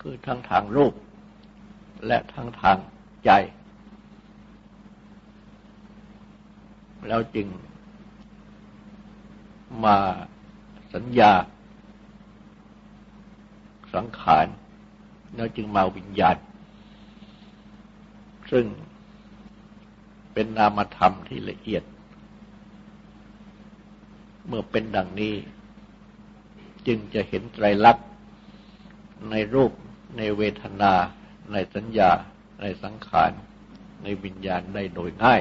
คือทั้งทางรูป และทั้งทางใจ แล้วจึงมาสัญญา สังขาร แล้วจึงมาวิญญาณ ซึ่งเป็นนามธรรมที่ละเอียด เมื่อเป็นดังนี้ จึงจะเห็นไตรลักษณ์ในรูป ในเวทนา ในสัญญา ในสังขาร ในวิญญาณได้โดยง่าย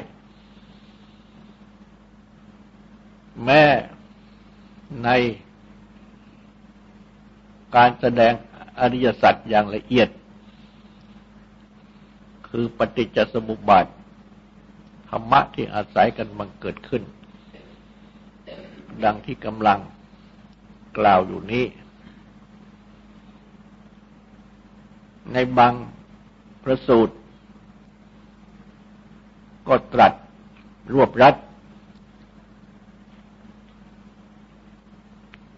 แม้ในการแสดงอริยสัจอย่างละเอียด คือปฏิจจสมุปบาทธรรมะที่อาศัยกันมันเกิดขึ้น ดังที่กำลังกล่าวอยู่นี้ ในบางพระสูตร ก็ตรัสรวบรัด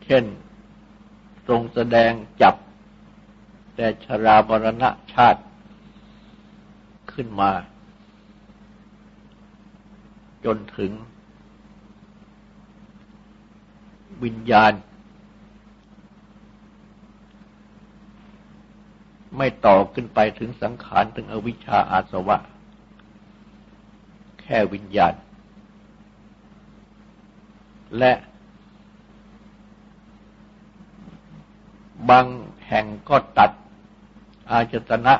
เช่น ทรงแสดงจับ แต่ชราบรณะชาติขึ้นมา จนถึงวิญญาณ ไม่ต่อขึ้นไปถึงสังขารถึงอวิชชาอาสวะ แค่วิญญาณ และบางแห่งก็ตัดอาจตนะ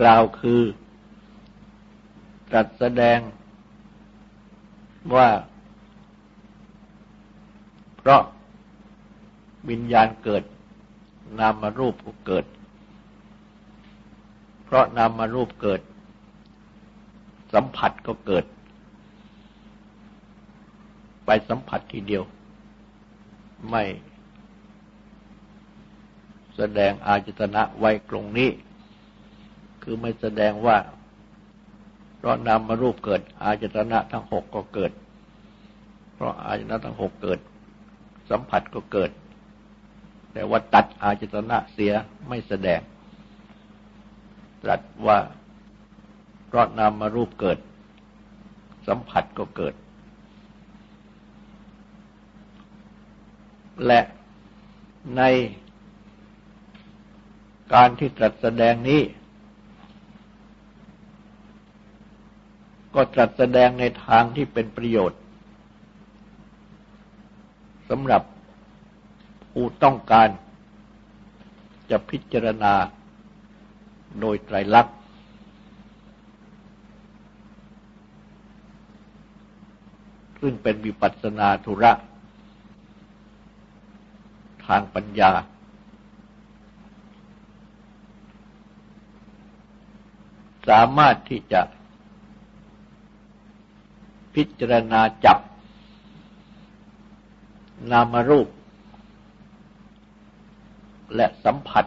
กล่าวคือตรัสแสดงว่า เพราะ วิญญาณเกิด นามารูปก็เกิด เพราะนามารูปเกิด สัมผัสก็เกิด ไปสัมผัสทีเดียว ไม่ แสดงอาจตนะไว้ตรงนี้ คือไม่แสดงว่า เพราะนามารูปเกิด อาจตนะทั้งหกก็เกิด เพราะอาจตนะทั้งหกเกิด สัมผัสก็เกิด แต่ว่าตัดอาจตนะเสียไม่แสดง ตรัสว่าเพราะนามารูปเกิด สัมผัสก็เกิด และในการที่ตรัสแสดงนี้ ก็ตรัสแสดงในทางที่เป็นประโยชน์สำหรับ ผู้ต้องการจะพิจารณาโดยไตรลักษณ์ซึ่งเป็นวิปัสสนาธุระ ทางปัญญา สามารถที่จะพิจารณาจับ นามรูป และสัมผัส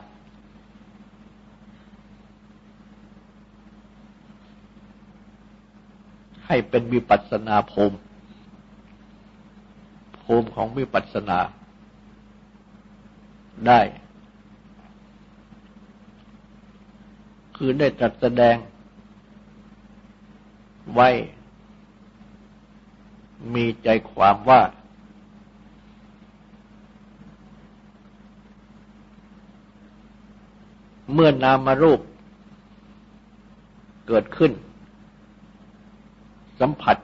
ให้เป็นวิปัสนาภูมิภูมิของวิปัสสนา ได้ คือได้ตรัสแสดง ไว้ มีใจความว่า เมื่อนามารูปเกิดขึ้น สัมผัส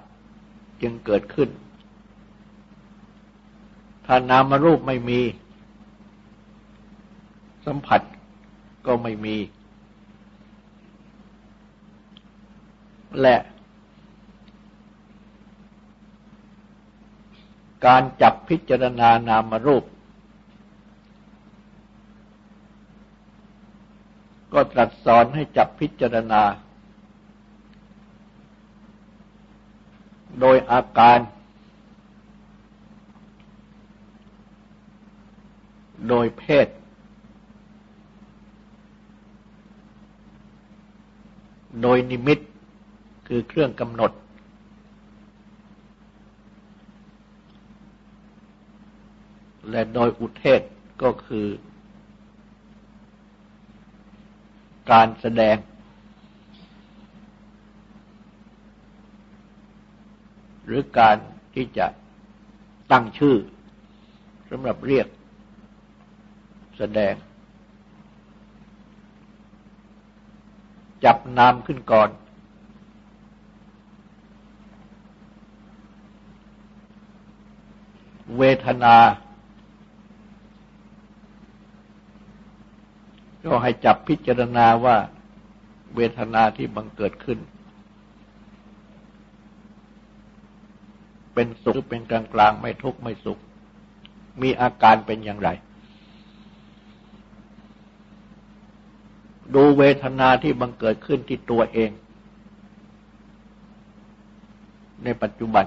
จึงเกิดขึ้น ถ้านามารูปไม่มี สัมผัสก็ไม่มี และการจับพิจารณานามารูป ก็ตรัสสอนให้จับพิจารณา โดยอาการ โดยเพศ โดยนิมิตคือเครื่องกำหนด และโดยอุเทศก็คือ การแสดง หรือการที่จะตั้งชื่อสำหรับเรียกแสดง จับนามขึ้นก่อน เวทนา ก็ให้จับพิจารณาว่าเวทนาที่บังเกิดขึ้น เป็นสุขเป็นกลางกลางไม่ทุกข์ไม่สุข มีอาการเป็นอย่างไร ดูเวทนาที่บังเกิดขึ้นที่ตัวเอง ในปัจจุบัน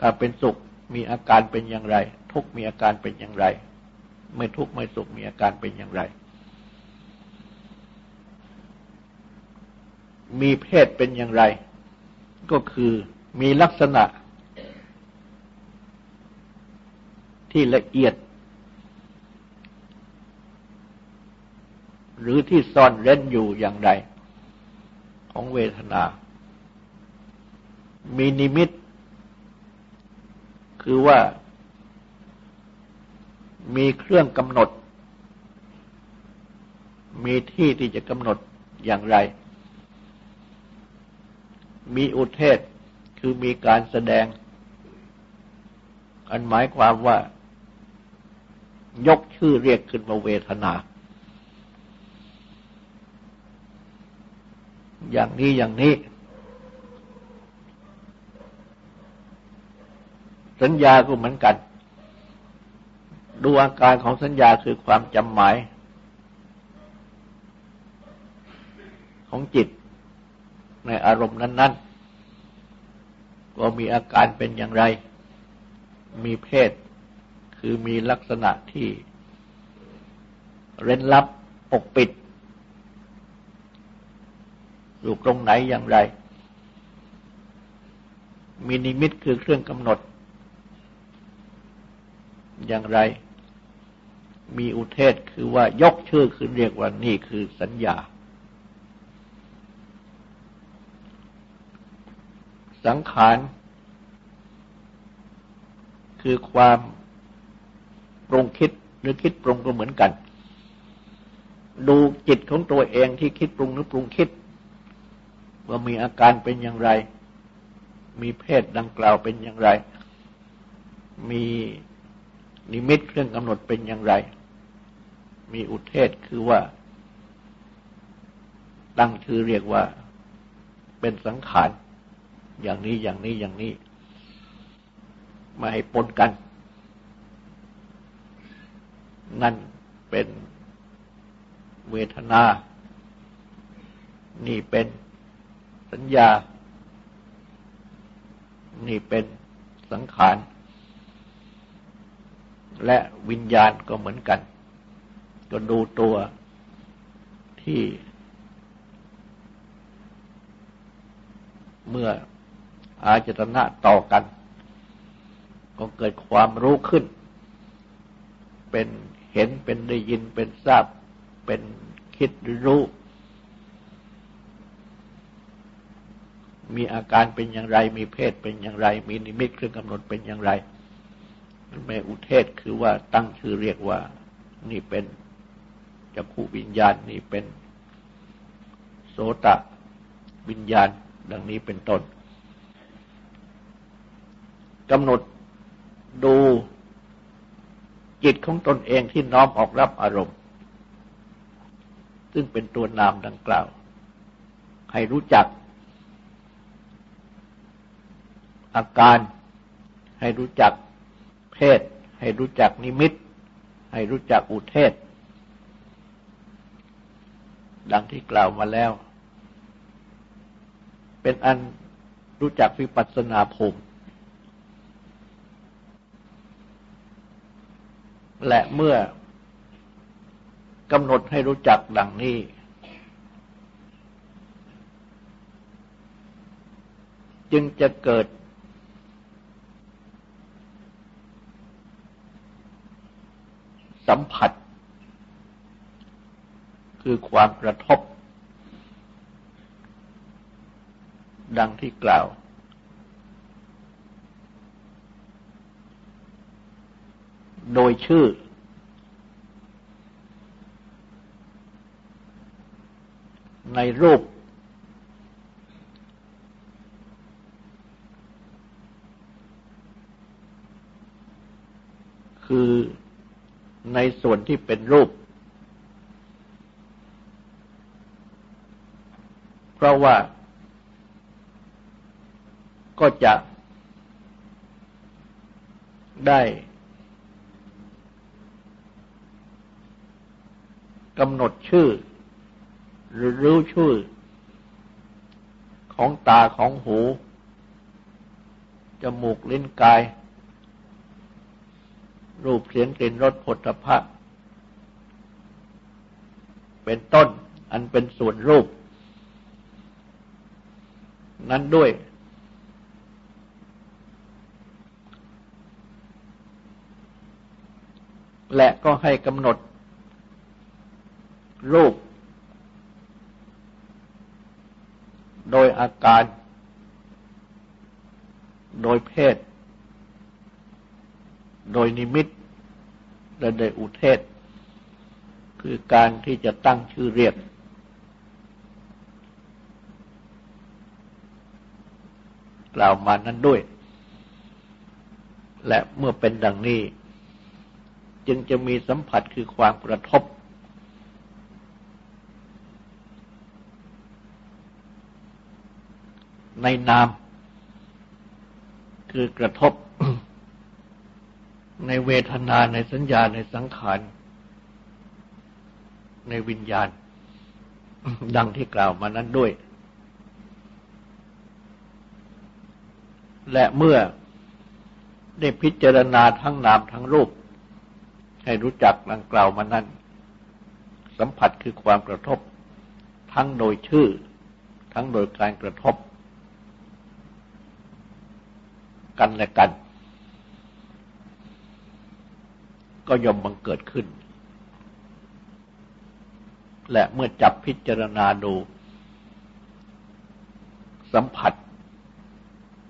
ถ้าเป็นสุข มีอาการเป็นอย่างไร ทุกมีอาการเป็นอย่างไร ไม่ทุกไม่สุขมีอาการเป็นอย่างไร มีเพศเป็นอย่างไร ก็คือมีลักษณะ ที่ละเอียด หรือที่ซ่อนเร้นอยู่อย่างไร ของเวทนา มีนิมิต คือว่ามีเครื่องกำหนด มีที่ที่จะกำหนดอย่างไร มีอุเทศคือมีการแสดง อันหมายความว่า ยกชื่อเรียกขึ้นมาเวทนา อย่างนี้อย่างนี้ สัญญาก็เหมือนกัน ดูอาการของสัญญาคือความจำหมาย ของจิต ในอารมณ์นั้น ๆ ก็มีอาการเป็นอย่างไร มีเพศ คือมีลักษณะที่ เร้นลับปกปิด อยู่ตรงไหนอย่างไรมีนิมิตคือเครื่องกำหนด อย่างไร มีอุเทศคือว่ายกชื่อคือเรียกว่านี่คือสัญญา สังขาร คือความปรงคิดหรือคิดปรุงก็เหมือนกัน ดูจิตของตัวเองที่คิดปรุงหรือปรุงคิด ว่ามีอาการเป็นอย่างไร มีเพศดังกล่าวเป็นอย่างไร มี นิมิตเครื่องกำหนดเป็นอย่างไร มีอุเทศคือว่า ตั้งชื่อเรียกว่า เป็นสังขาร อย่างนี้อย่างนี้อย่างนี้มาให้ปนกัน นั่นเป็นเวทนา นี่เป็นสัญญา นี่เป็นสังขาร และวิญญาณก็เหมือนกัน ก็ดูตัวที่ เมื่ออาจตนะต่อกัน ก็เกิดความรู้ขึ้น เป็นเห็นเป็นได้ยินเป็นทราบ เป็นคิดรู้ มีอาการเป็นอย่างไร มีเพศเป็นอย่างไร มีนิมิตเครื่องกำหนดเป็นอย่างไร แม่อุเทศคือว่าตั้งชื่อเรียกว่า นี่เป็นจักขูวิญญาณนี่เป็นโสตะวิญญาณดังนี้เป็นต้นกำหนดดูจิตของตนเองที่น้อมออกรับอารมณ์ ซึ่งเป็นตัวนามดังกล่าว ให้รู้จัก อาการให้รู้จัก ศ ให้รู้จักนิมิต ให้รู้จักอุเทศ ดังที่กล่าวมาแล้ว เป็นอันรู้จักวิปัสสนาภูมิ และเมื่อกำหนดให้รู้จักดังนี้จึงจะเกิด สัมผัส คือความกระทบ ดังที่กล่าว โดยชื่อ ในรูปคือใน ส่วนที่เป็นรูป เพราะว่าก็จะได้กำหนดชื่อ หรือรู้ชื่อ ของตาของหู จมูกลิ้นกาย รูปเสียงกลิ่นรสผลพะเป็นต้นอันเป็นส่วนรูป นั้นด้วย และก็ให้กำหนด รูป โดยอาการ โดยเพศ โดยนิมิตและโดยอุเทศ คือการที่จะตั้งชื่อเรียก กล่าวมานั้นด้วย และเมื่อเป็นดังนี้ จึงจะมีสัมผัสคือความกระทบ ในนาม คือกระทบ ในเวทนาในสัญญาในสังขาร ในวิญญาณ ดังที่กล่าวมานั้นด้วย และเมื่อได้พิจารณาทั้งนามทั้งรูป ให้รู้จักดังกล่าวมานั้น สัมผัสคือความกระทบ ทั้งโดยชื่อ ทั้งโดยการกระทบ กันและกัน ก็ย่อมบังเกิดขึ้น และเมื่อจับพิจารณาดู สัมผัส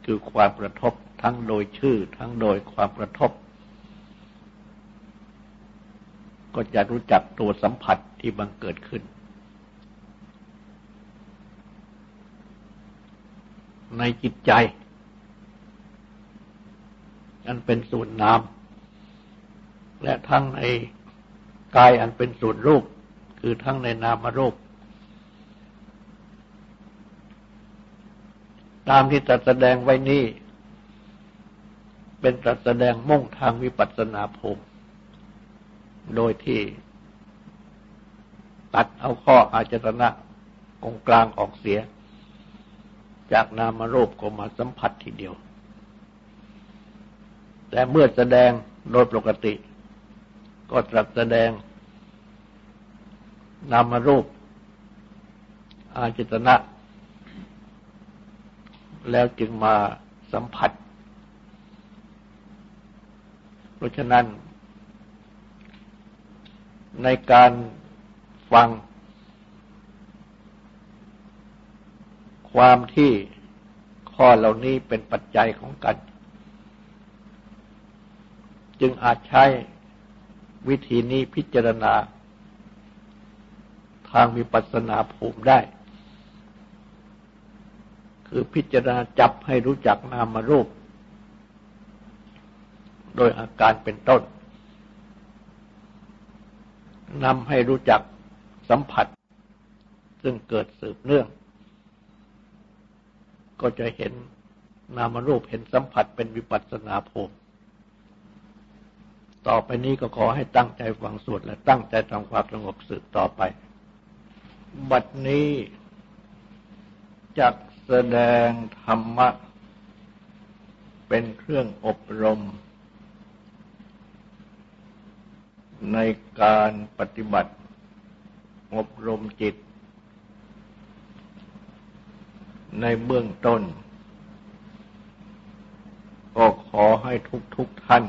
คือความกระทบทั้งโดยชื่อ ทั้งโดยความกระทบ ก็จะรู้จักตัวสัมผัสที่บังเกิดขึ้น ในจิตใจอันเป็นส่วนน้ำ และทั้งในกายอันเป็นส่วนรูป คือทั้งในนามรูป ตามที่ตรัสแสดงไว้นี้ เป็นตรัสแสดงมุ่งทางวิปัสสนาภูมิ โดยที่ตัดเอาข้ออาจตนะกงกลางออกเสีย จากนามรูปก็มาสัมผัสทีเดียว แต่เมื่อแสดงโดยปกติ ก็ตรัสแสดง นามรูป อาจิตนะ แล้วจึงมาสัมผัส เพราะฉะนั้น ในการฟัง ความที่ข้อเหล่านี้เป็นปัจจัยของกัน จึงอาจใช้ วิธีนี้พิจารณา ทางวิปัสสนาภูมิได้ คือพิจารณาจับให้รู้จักนามารูป โดยอาการเป็นต้นนำให้รู้จักสัมผัส ซึ่งเกิดสืบเนื่อง ก็จะเห็นนามรูปเห็นสัมผัสเป็นวิปัสสนาภูมิ ต่อไปนี้ก็ขอให้ตั้งใจฟังสวดและตั้งใจทำความสงบสืบต่อไป บัดนี้จักแสดงธรรมะ เป็นเครื่องอบรม ในการปฏิบัติ อบรมจิต ในเบื้องต้น ก็ขอให้ทุกทุกท่าน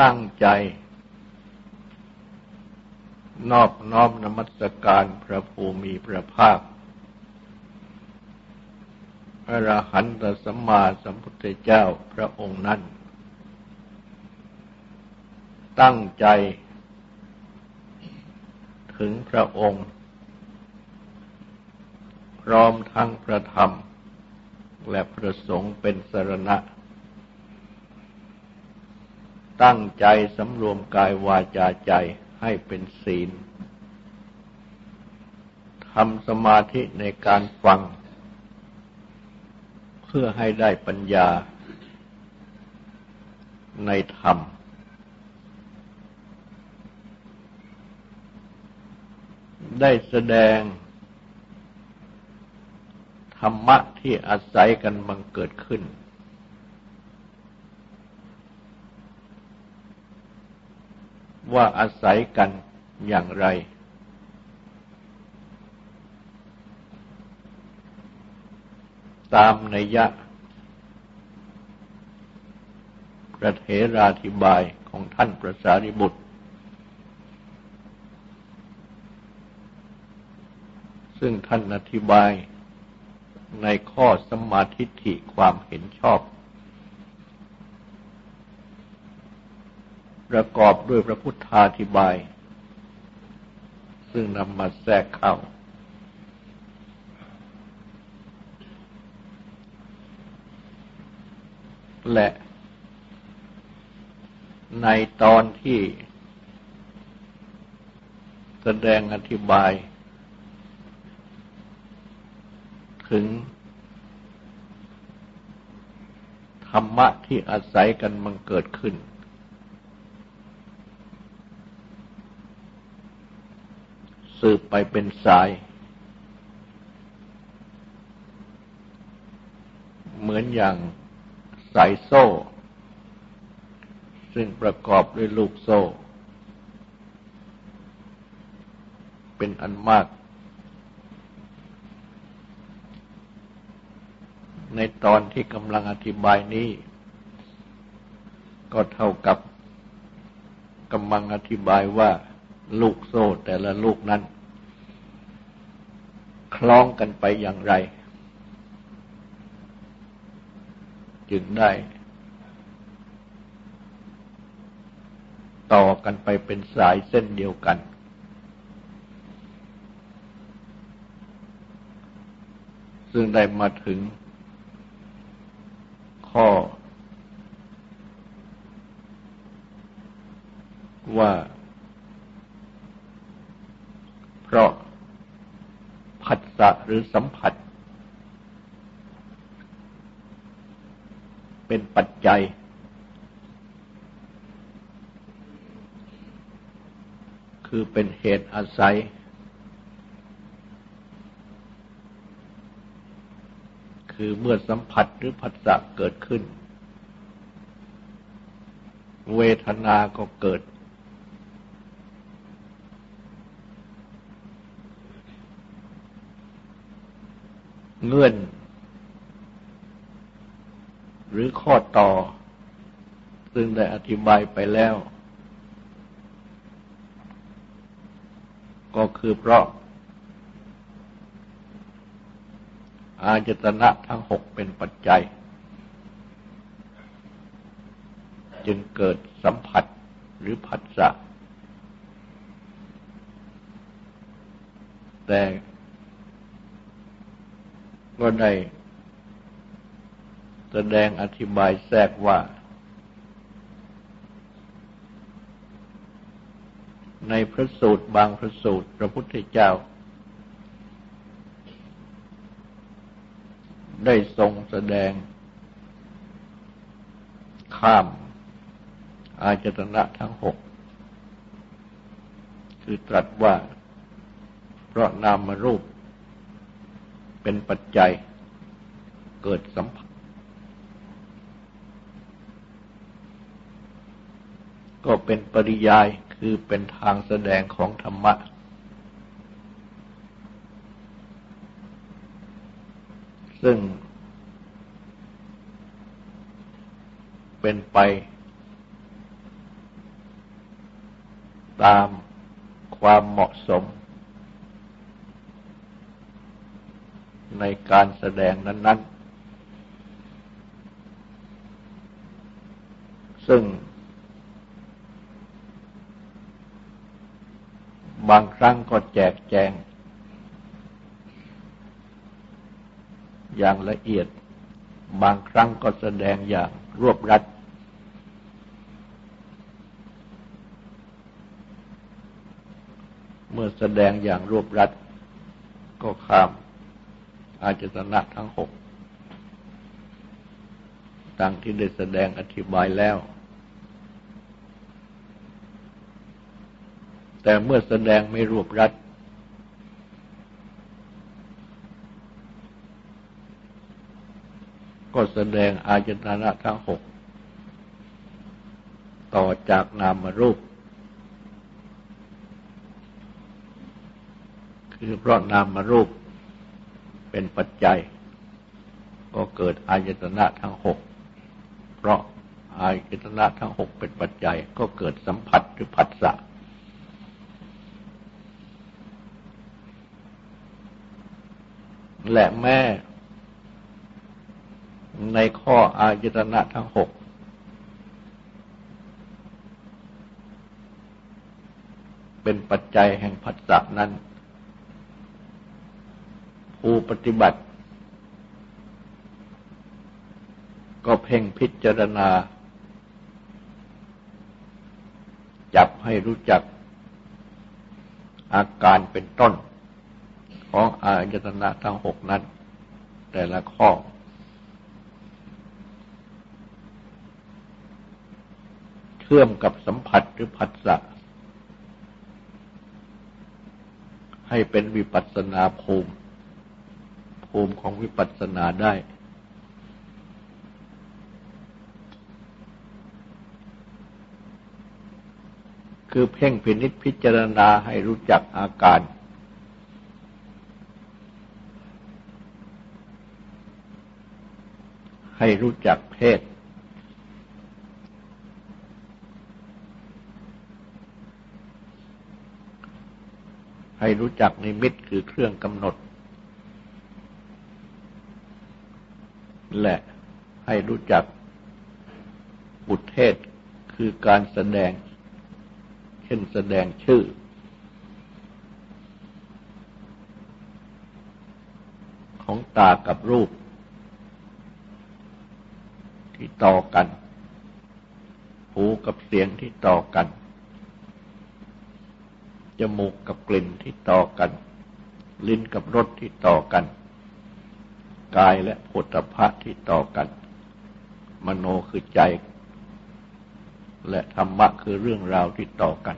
ตั้งใจ นอบน้อมนมัสการพระภูมิพระภาคอรหันตสัมมาสัมพุทธเจ้าพระองค์นั้น ตั้งใจ ถึงพระองค์ พร้อมทั้งพระธรรม และพระสงฆ์เป็นสรณะ ตั้งใจสำรวมกายวาจาใจให้เป็นศีลทำสมาธิในการฟัง เพื่อให้ได้ปัญญาในธรรม ได้แสดง ธรรมะที่อาศัยกันบังเกิดขึ้น ว่าอาศัยกันอย่างไร ตามนัยยะประเทราธิบายของท่านประสาริบุตร ซึ่งท่านอธิบายในข้อสมาธิฐิความเห็นชอบ ประกอบด้วยพระพุทธาธิบาย ซึ่งนำมาแทรกเข้า และในตอนที่แสดงอธิบาย ถึง ธรรมะที่อาศัยกันมันเกิดขึ้น สืบไปเป็นสาย เหมือนอย่างสายโซ่ ซึ่งประกอบด้วยลูกโซ่ เป็นอันมาก ในตอนที่กำลังอธิบายนี้ ก็เท่ากับกำลังอธิบายว่า ลูกโซ่แต่ละลูกนั้น คล้องกันไปอย่างไร จึงได้ต่อกันไปเป็นสายเส้นเดียวกัน ซึ่งได้มาถึง ข้อ ว่า เพราะผัสสะหรือสัมผัส เป็นปัจจัย คือเป็นเหตุอาศัย คือเมื่อสัมผัสหรือผัสสะเกิดขึ้น เวทนาก็เกิด เงื่อน หรือข้อต่อ ซึ่งได้อธิบายไปแล้ว ก็คือเพราะ อาจตนะทั้งหกเป็นปัจจัย จึงเกิดสัมผัสหรือผัสสะแต่ ก็ได้แสดงอธิบายแทรกว่า ในพระสูตรบางพระสูตรพระพุทธเจ้า ได้ทรงแสดง ข้ามอาจตนะทั้งหก คือตรัสว่า เพราะนามรูป เป็นปัจจัยเกิดสัมผัสก็เป็นปริยายคือเป็นทางแสดงของธรรมะ ซึ่งเป็นไปตามความเหมาะสม ในการแสดงนั้น ๆ ซึ่ง บางครั้งก็แจกแจง อย่างละเอียด บางครั้งก็แสดงอย่างรวบรัดเมื่อแสดงอย่างรวบรัดก็ข้าม อาจตนะทั้งหกดังที่ได้แสดงอธิบายแล้ว แต่เมื่อแสดงไม่รวบรัด ก็แสดงอาจตนะทั้งหกต่อจากนามรูป คือเพราะนามรูป เป็นปัจจัย ก็เกิดอายตนะทั้งหก เพราะอายตนะทั้งหกเป็นปัจจัย ก็เกิดสัมผัสหรือผัสสะ และแม่ในข้ออายตนะทั้งหกเป็นปัจจัยแห่งผัสสะนั้น ผู้ปฏิบัติ ก็เพ่งพิจารณา จับให้รู้จัก อาการเป็นต้น ของอายตนะทั้งหกนั้น แต่ละข้อ เชื่อมกับสัมผัสหรือผัสสะให้เป็นวิปัสสนาภูมิ ภูมิของวิปัสสนาได้ คือเพ่งพินิษพิจารณาให้รู้จักอาการ ให้รู้จักเพศให้รู้จักนิมิตคือเครื่องกำหนด และให้รู้จักบุตเทศคือการแสดง เช่นแสดงชื่อ ของตากับรูป ที่ต่อกัน หูกับเสียงที่ต่อกัน จมูกกับกลิ่นที่ต่อกัน ลิ้นกับรสที่ต่อกัน กายและผลพะที่ต่อกัน มโนคือใจ และธรรมะคือเรื่องราวที่ต่อกัน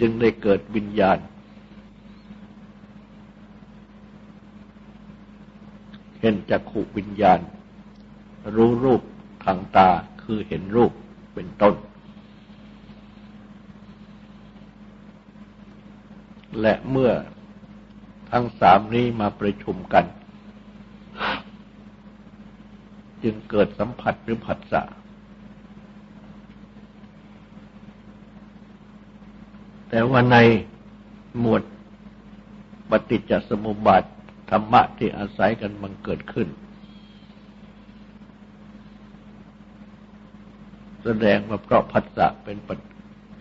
จึงได้เกิดวิญญาณ เห็นจักขุวิญญาณ รู้รูปทางตาคือเห็นรูปเป็นต้น และเมื่อทั้งสามนี้มาประชุมกัน จึงเกิดสัมผัสหรือผัสสะแต่ว่าในหมวดปฏิจจสมุปบาทธรรมะที่อาศัยกันมันเกิดขึ้น แสดงว่าเพราะผัสสะเป็น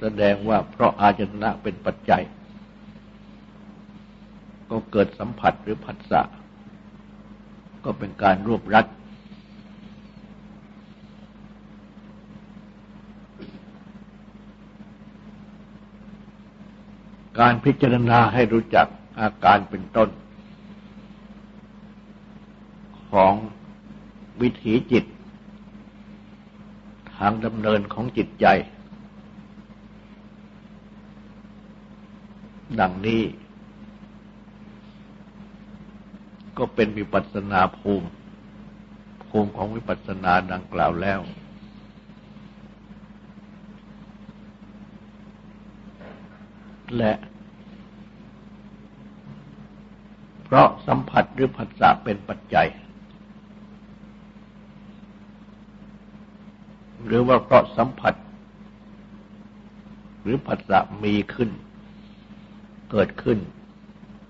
แสดงว่าเพราะอาจนะเป็นปัจจัย ก็เกิดสัมผัสหรือผัสสะก็เป็นการรวบรัดการพิจารณาให้รู้จักอาการเป็นต้น ของวิถีจิต ทางดำเนินของจิตใจ ดังนี้ ก็เป็นวิปัสนาภูมิ ภูมิของวิปัสนาดังกล่าวแล้ว และเพราะสัมผัสหรือผัสสะเป็นปัจจัย หรือว่าเพราะสัมผัส หรือผัสสะมีขึ้น เกิดขึ้น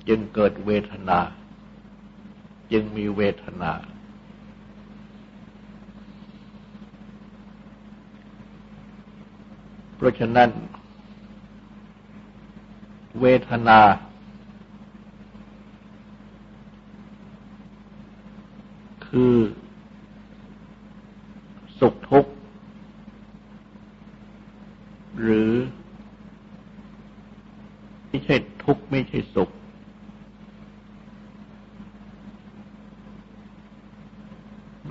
จึงเกิดเวทนา จึงมีเวทนา เพราะฉะนั้น เวทนา คือสุขทุกข์ หรือ ไม่ใช่ทุกข์ ไม่ใช่สุข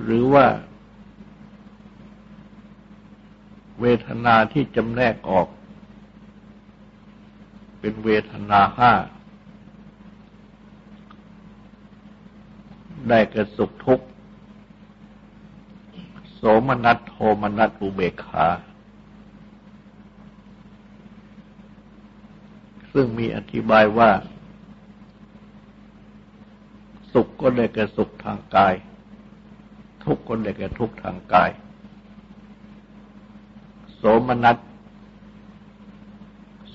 หรือ ว่า เวทนาที่จำแนกออก เป็นเวทนาห้า ได้แก่สุขทุกข์โสมนัสโทมนัสอุเบกขาซึ่งมีอธิบายว่า สุขก็ได้แก่สุขทางกาย ทุกข์ก็ได้แก่ทุกข์ทางกาย โสมนัส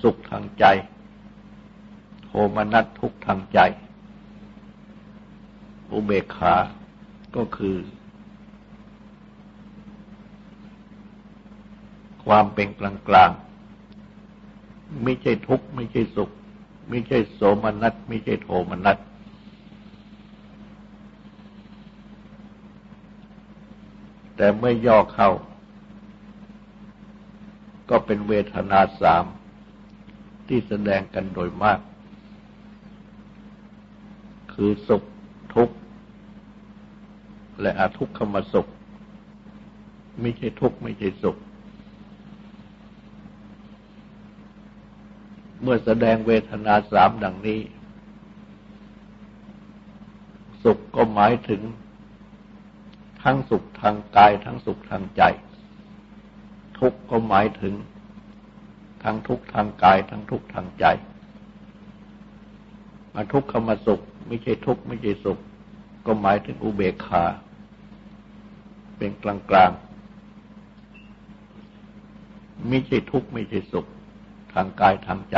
สุขทางใจโทมนัสทุกข์ทางใจ อุเบกขาก็คือ ความเป็นกลางกลางไม่ใช่ทุกข์ไม่ใช่สุข ไม่ใช่โสมนัสไม่ใช่โทมนัส แต่เมื่อย่อเข้า ก็เป็นเวทนาสามที่แสดงกันโดยมาก คือสุขทุกข์ และอทุกขมสุข ไม่ใช่ทุกข์ ไม่ใช่สุข เมื่อแสดงเวทนาสามดังนี้ สุขก็หมายถึง ทั้งสุขทางกายทั้งสุขทางใจ ทุกก็หมายถึง ทั้งทุกทางกาย ทั้งทุกทางใจมาทุกข์มาสุข ไม่ใช่ทุกไม่ใช่สุข ก็หมายถึงอุเบกขา เป็นกลางกลางไม่ใช่ทุกไม่ใช่สุข ทางกายทางใจ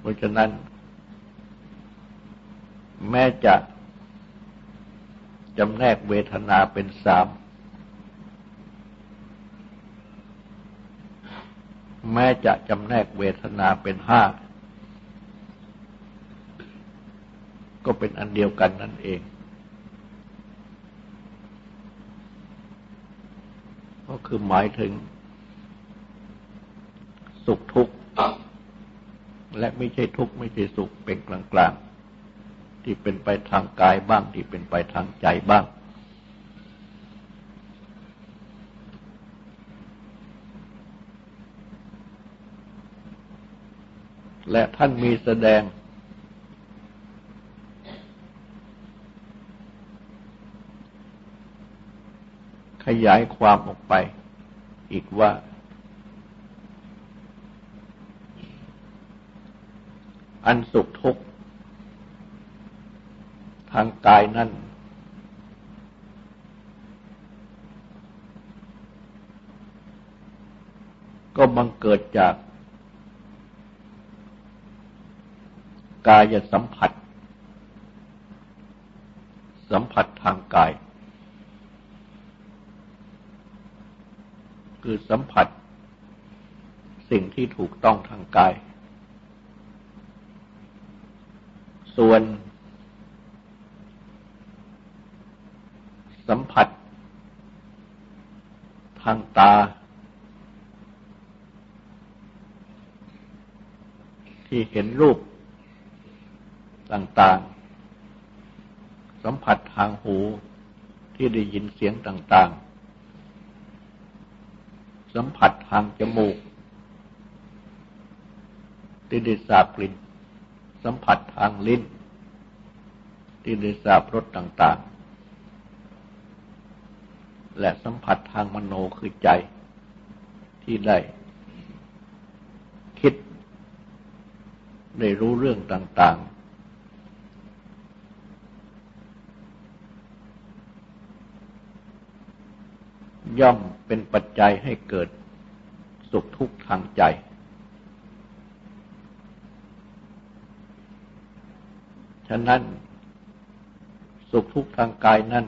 เพราะฉะนั้น แม้จะ จำแนกเวทนาเป็นสาม แม้จะจำแนกเวทนาเป็นห้า ก็เป็นอันเดียวกันนั่นเอง ก็คือหมายถึง สุขทุกข์ และไม่ใช่ทุกข์ ไม่ใช่สุขเป็นกลางๆ ที่เป็นไปทางกายบ้างที่เป็นไปทางใจบ้าง และท่านมีแสดง ขยายความออกไป อีกว่าอันสุขทุกข์างกายนั่นก็บังเกิดจาก กายสัมผัส สัมผัสทางกาย คือสัมผัส สิ่งที่ถูกต้องทางกาย ส่วน สัมผัส ทางตา ที่เห็นรูปต่างๆ สัมผัสทางหูที่ได้ยินเสียงต่างๆ สัมผัสทางจมูก ที่ได้สาบกลิ่น สัมผัสทางลิ้น ที่ได้ทราบรสต่างๆ และสัมผัสทางมโนคือใจที่ได้ ได้รู้เรื่องต่าง ๆ ย่อมเป็นปัจจัยให้เกิดสุขทุกข์ทางใจ ฉะนั้นสุขทุกข์ทางกายนั้น